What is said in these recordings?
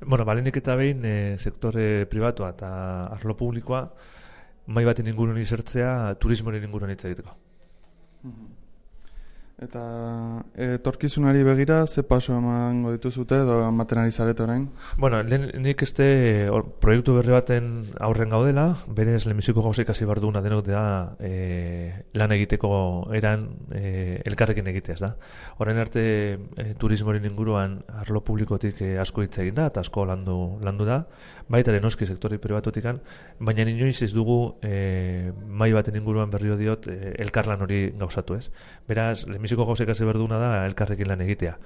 Bueno, balenik eta behin e, sektore pribatua eta arlo publikoa mai baten ingurun izertzea turismoren ingurun hitz egiteko. Mhm. Eta e, torkizunari begira, ze paso emango dituzute edo ematen ari zarete orain? Bueno, nik este proiektu berri baten aurren gaudela, berez lehenbiziko gauzek hasi bar duguna denok da e, lan egiteko eran e, elkarrekin egiteaz da. Horren arte e, turismoren inguruan arlo publikotik e, asko hitz egin da, eta asko landu, landu da, baita noski sektori pribatotikan, baina inoiz ez dugu e, mai baten inguruan berrio diot e, elkarlan hori gauzatu ez. Beraz, lehenbiziko gauzek hasi berduna da elkarrekin lan egitea.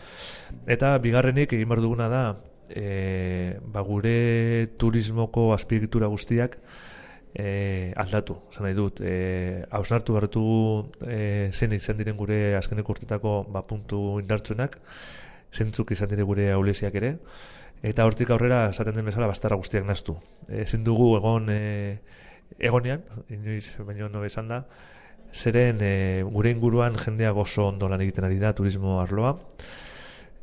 Eta bigarrenik egin behar duguna da e, ba gure turismoko azpiegitura guztiak e, aldatu, zan nahi dut. E, hausnartu bertu e, zen izan diren gure azkenek urtetako ba, puntu indartzuenak, zentzuk izan dire gure aulesiak ere, eta hortik aurrera esaten den bezala bastarra guztiak naztu. Ezin dugu egon e, egonean, inoiz baino no esan da, zeren e, gure inguruan jendea gozo ondo lan egiten ari da turismo arloa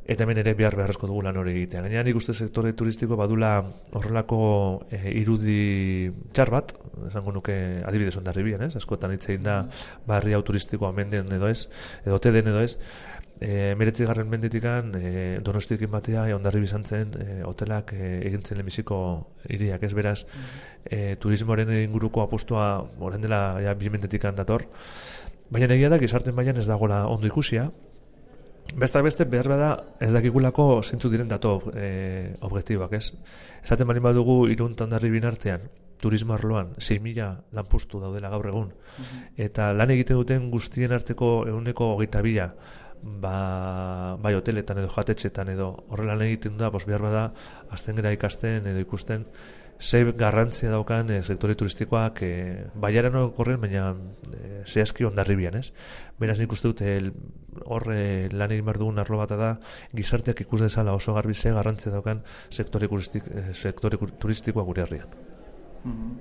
eta hemen ere behar beharrezko dugu lan hori egitea. Gaina nik uste sektore turistiko badula horrelako e, irudi txar bat, esango nuke adibidez ondarribian, ez? Askotan hitz egin da barri hau turistiko amenden edo ez, edo te den edo ez, e, meretzi garren menditikan e, donostikin batea e, ondarri bizantzen e, hotelak e, egintzen lehenbiziko iriak ez? Beraz e, turismoaren inguruko apostua horren dela ja, bizmendetikan dator. Baina egia da gizarten baian ez dagoela ondo ikusia Beste beste behar bada ez dakigulako zintzu diren dato e, objektibak, ez? Esaten bali badugu iruntan ondarri binartean, turismo arloan 6.000 lanpustu daudela gaur egun, mhm. eta lan egiten duten guztien arteko eguneko hogeita bila, ba, bai hoteletan edo jatetxetan edo horrela egiten da, bos behar bada azten gara ikasten edo ikusten ze garrantzia daukan e, sektore turistikoak e, baiaren korren, baina e, zehazki ondarribian, ez? Beraz nik uste dute horre lan egin behar dugun arlo bat da gizarteak ikus dezala oso garbi ze garrantzia daukan sektore, turistik, sektore turistikoa gure herrian. Mm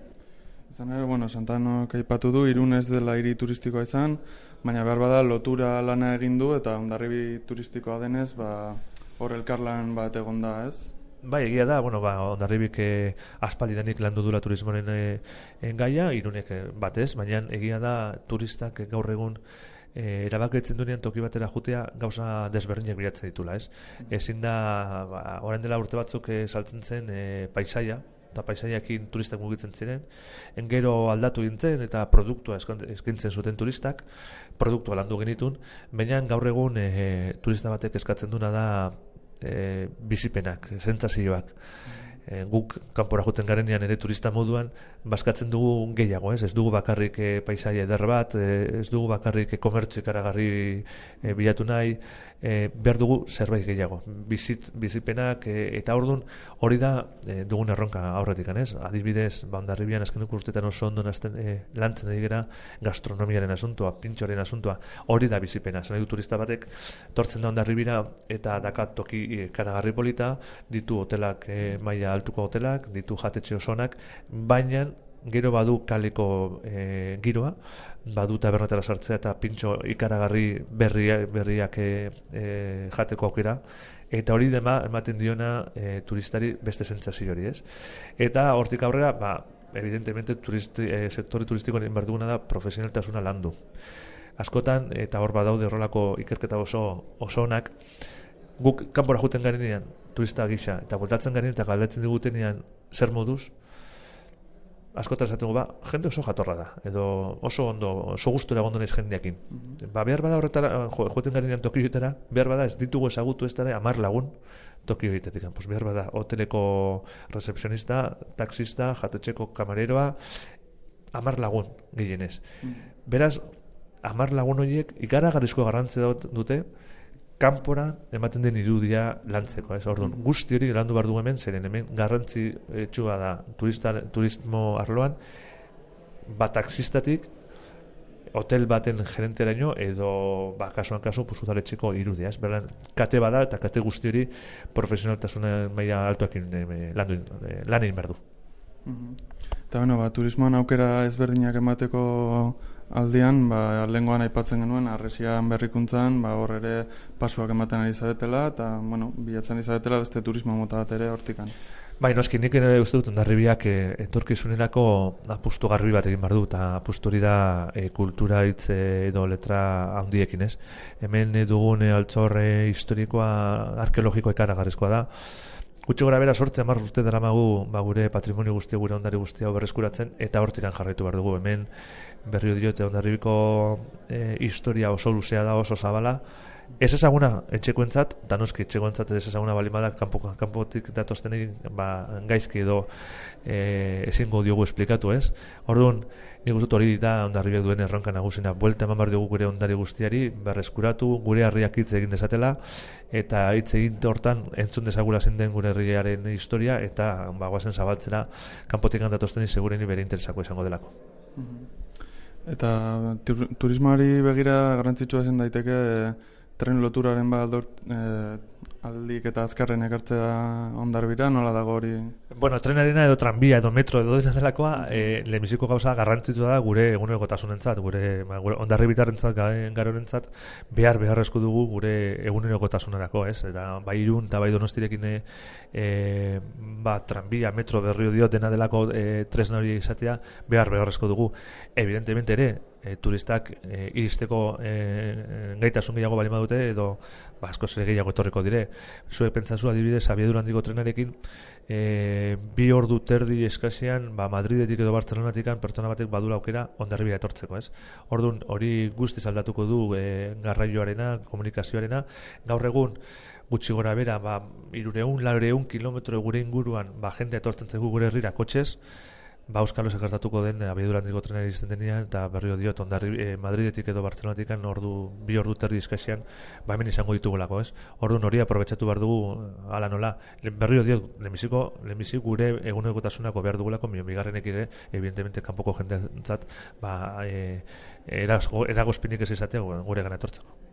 Izan ere, bueno, Santano kaipatu du, irun ez dela hiri turistikoa izan, baina behar bada lotura lana egin du eta ondarribi turistikoa denez, ba, hor elkarlan bat egon da, ez? Bai, egia da, bueno, ba, ondarribik eh, aspaldi denik landu dula turismoren eh, gaia, irunek eh, batez, baina egia da turistak gaur egun eh, erabaketzen duenean toki batera jutea gauza desberdinak biratzen ditula, ez? Ezin da, ba, orain dela urte batzuk eh, saltzen zen eh, paisaia, eta paisaiakin turistak mugitzen ziren, engero aldatu gintzen eta produktua eskintzen zuten turistak, produktua landu genitun, baina gaur egun e, turista batek eskatzen duna da e, bizipenak, zentzazioak. E, guk kanpora joten garenean ere turista moduan baskatzen dugu gehiago, ez? Ez dugu bakarrik e, paisaia eder bat, ez dugu bakarrik e, komertzu ikaragarri e, bilatu nahi, e, behar dugu zerbait gehiago. Bizit, bizipenak e, eta ordun hori da e, dugun erronka aurretik, ez? Adibidez, bandarribian azken urtetan oso ondo nazten e, lantzen ari gara gastronomiaren asuntua, pintxoren asuntua, hori da bizipena. Zene du turista batek, tortzen da ondarribira eta dakat toki e, karagarri polita, ditu hotelak, e, maila altuko hotelak, ditu jatetxe osonak, baina gero badu kaleko e, giroa, badu tabernetara sartzea eta pintxo ikaragarri berriak, berriak e, jateko aukera, eta hori dema ematen diona e, turistari beste zentzazio hori, ez? Eta hortik aurrera, ba, evidentemente turisti, e, sektore turistiko nien berduguna da profesionaltasuna landu. Askotan, eta hor badaude horrelako ikerketa oso, oso onak, guk kanpora juten garenean turista gisa, eta voltatzen garenean eta galdatzen digutenean zer moduz, askota esaten ba, jende oso jatorra da, edo oso ondo, oso gustura egon donez jendeakin. Mm Ba, behar bada horretara, jo, joeten garen toki joetara, behar bada ez ditugu ezagutu ez dara, amar lagun toki joetetik. Pues behar bada, hoteleko recepcionista, taxista, jatetxeko kamareroa, amar lagun gehienez. Mm Beraz, amar lagun horiek, ikaragarrizko garrantzea dute, kanpora ematen den irudia lantzeko, ez? Orduan, guzti hori landu behar du hemen, zeren hemen garrantzi etxua da turista, turismo arloan, bat taxistatik, hotel baten gerenteraino edo ba, kasuan kasu pusudaletxeko irudia, ez? Berlan, kate bada eta kate guzti hori profesionaltasunen maila altuakin e, landu, e, lan egin behar du. Eta bueno, ba, turismoan aukera ezberdinak emateko aldian, ba, lengoan aipatzen genuen, arresian berrikuntzan, ba, hor ere pasuak ematen ari zaretela, eta, bueno, bilatzen ari zaretela beste turismo mota bat ere hortikan. Bai, noski, nik ere uste dut ondarribiak e, etorkizunerako apustu garbi bat egin behar du, eta apustu hori da e, kultura hitz edo letra handiekin, ez? Hemen dugun e, altzorre historikoa arkeologikoa ikaragarrizkoa da, Gutxo gara bera sortzen mar urte dara magu ba, gure patrimonio guztia, gure ondari guztia berreskuratzen, eta hortikan jarraitu behar dugu. Hemen berrio diote ondarribiko e, historia oso luzea da oso zabala, Ez ezaguna etxekoentzat, da noski etxekoentzat ez ezaguna bali badak kanpo kanpotik datosten egin, ba gaizki edo eh ezingo diogu esplikatu, ez? Orduan, ni gustut hori da ondarribiak duen erronka nagusina, buelta eman bar dugu gure ondari guztiari, berreskuratu, gure harriak hitz egin dezatela eta hitz egin hortan entzun dezagula zen den gure herriaren historia eta ba goazen zabaltzera kanpotik datosten segureni bere interesako izango delako. Mhm. Eta turismoari begira garrantzitsua zen daiteke tren loturaren bat e, aldik eta azkarren ekartzea ondarbira, nola dago hori? Bueno, trenarena edo tranbia edo metro edo dena delakoa, e, lehenbiziko gauza garrantzitsua da gure eguneko tasunentzat, gure, ba, gure ondarri bitarrentzat, garorentzat, behar beharrezko dugu gure eguneko tasunerako, ez? Eta bai irun eta bai donostirekin e, ba, tranbia, metro, berrio dio dena delako e, tresna hori izatea, behar beharrezko dugu. Evidentemente ere, e, turistak e, iristeko e, gaitasun gehiago bali badute edo ba, asko zer gehiago etorriko dire. Zuek pentsazu adibidez, abiedura handiko trenarekin, e, bi ordu terdi eskasean, ba, Madridetik edo Bartzelonatik pertsona batek badula aukera ondarribia etortzeko, ez? Orduan, hori guztiz aldatuko du e, garraioarena, komunikazioarena, gaur egun, gutxi gora bera, ba, irureun, laureun kilometro gure inguruan, ba, jende etortzen zegu gure herrira kotxez, ba Euskalo gertatuko den abiadura handiko trena iristen denean eta berrio diot ondarri e, Madridetik edo Barcelonatik ordu bi ordu terdi eskasean ba hemen izango ditugulako, ez? Ordu hori aprobetxatu behar dugu hala nola. Berrio diot lehenbiziko lehenbizik gure egunekotasunako behar dugulako milion bigarrenek ere evidentemente kanpoko jendeentzat ba e, eragozpinik ez izatea gure gana etortzeko.